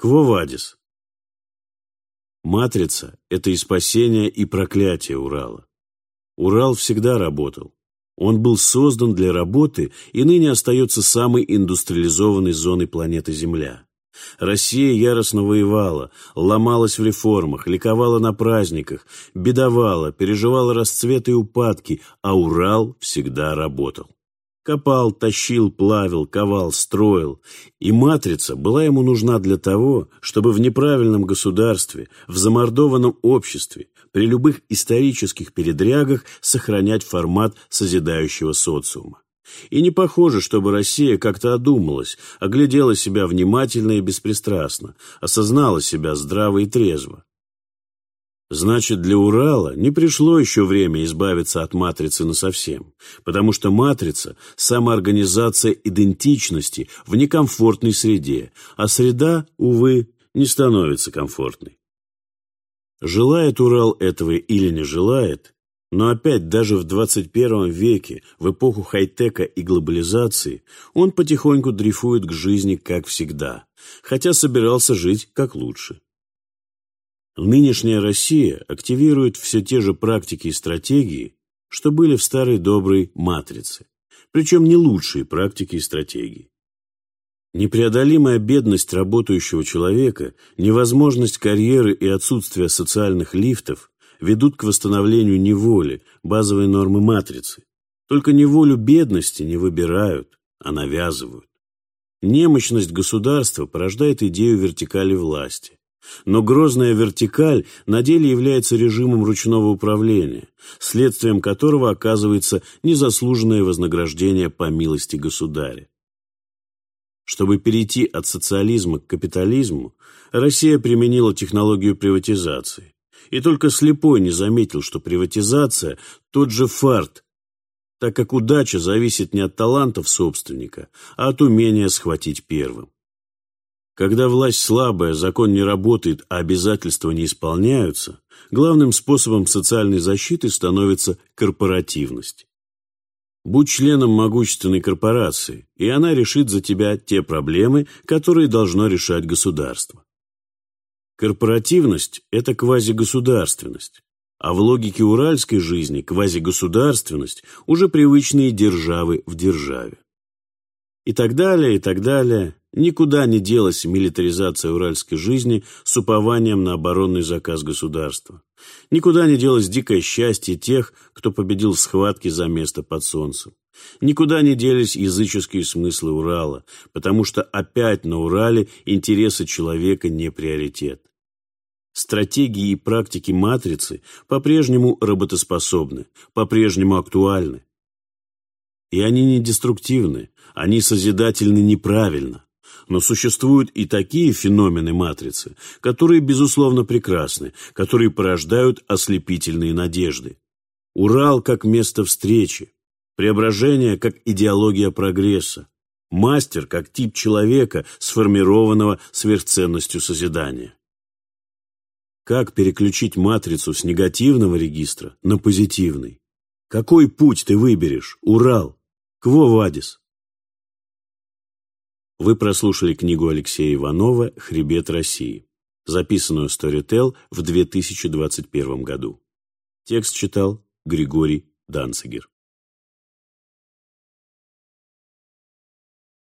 Кво вадис? Матрица – это и спасение, и проклятие Урала. Урал всегда работал. Он был создан для работы и ныне остается самой индустриализованной зоной планеты Земля. Россия яростно воевала, ломалась в реформах, ликовала на праздниках, бедовала, переживала расцветы и упадки, а Урал всегда работал. Копал, тащил, плавил, ковал, строил. И матрица была ему нужна для того, чтобы в неправильном государстве, в замордованном обществе, при любых исторических передрягах сохранять формат созидающего социума. И не похоже, чтобы Россия как-то одумалась, оглядела себя внимательно и беспристрастно, осознала себя здраво и трезво. Значит, для Урала не пришло еще время избавиться от матрицы насовсем, потому что матрица – самоорганизация идентичности в некомфортной среде, а среда, увы, не становится комфортной. Желает Урал этого или не желает, но опять даже в 21 веке, в эпоху хай-тека и глобализации, он потихоньку дрейфует к жизни как всегда, хотя собирался жить как лучше. Нынешняя Россия активирует все те же практики и стратегии, что были в старой доброй «матрице», причем не лучшие практики и стратегии. Непреодолимая бедность работающего человека, невозможность карьеры и отсутствие социальных лифтов ведут к восстановлению неволи, базовой нормы матрицы. Только неволю бедности не выбирают, а навязывают. Немощность государства порождает идею вертикали власти. Но грозная вертикаль на деле является режимом ручного управления, следствием которого оказывается незаслуженное вознаграждение по милости государя. Чтобы перейти от социализма к капитализму, Россия применила технологию приватизации. И только слепой не заметил, что приватизация – тот же фарт, так как удача зависит не от талантов собственника, а от умения схватить первым. Когда власть слабая, закон не работает, а обязательства не исполняются, главным способом социальной защиты становится корпоративность. Будь членом могущественной корпорации, и она решит за тебя те проблемы, которые должно решать государство. Корпоративность – это квазигосударственность, а в логике уральской жизни квазигосударственность – уже привычные державы в державе. И так далее, и так далее. Никуда не делась милитаризация уральской жизни с упованием на оборонный заказ государства. Никуда не делось дикое счастье тех, кто победил в схватке за место под солнцем. Никуда не делись языческие смыслы Урала, потому что опять на Урале интересы человека не приоритет. Стратегии и практики матрицы по-прежнему работоспособны, по-прежнему актуальны. И они не деструктивны, они созидательны неправильно. Но существуют и такие феномены матрицы, которые, безусловно, прекрасны, которые порождают ослепительные надежды. Урал как место встречи, преображение как идеология прогресса, мастер как тип человека, сформированного сверхценностью созидания. Как переключить матрицу с негативного регистра на позитивный? Какой путь ты выберешь, Урал? Кво вадис? Вы прослушали книгу Алексея Иванова «Хребет России», записанную Storytel в 2021 году. Текст читал Григорий Данцигер.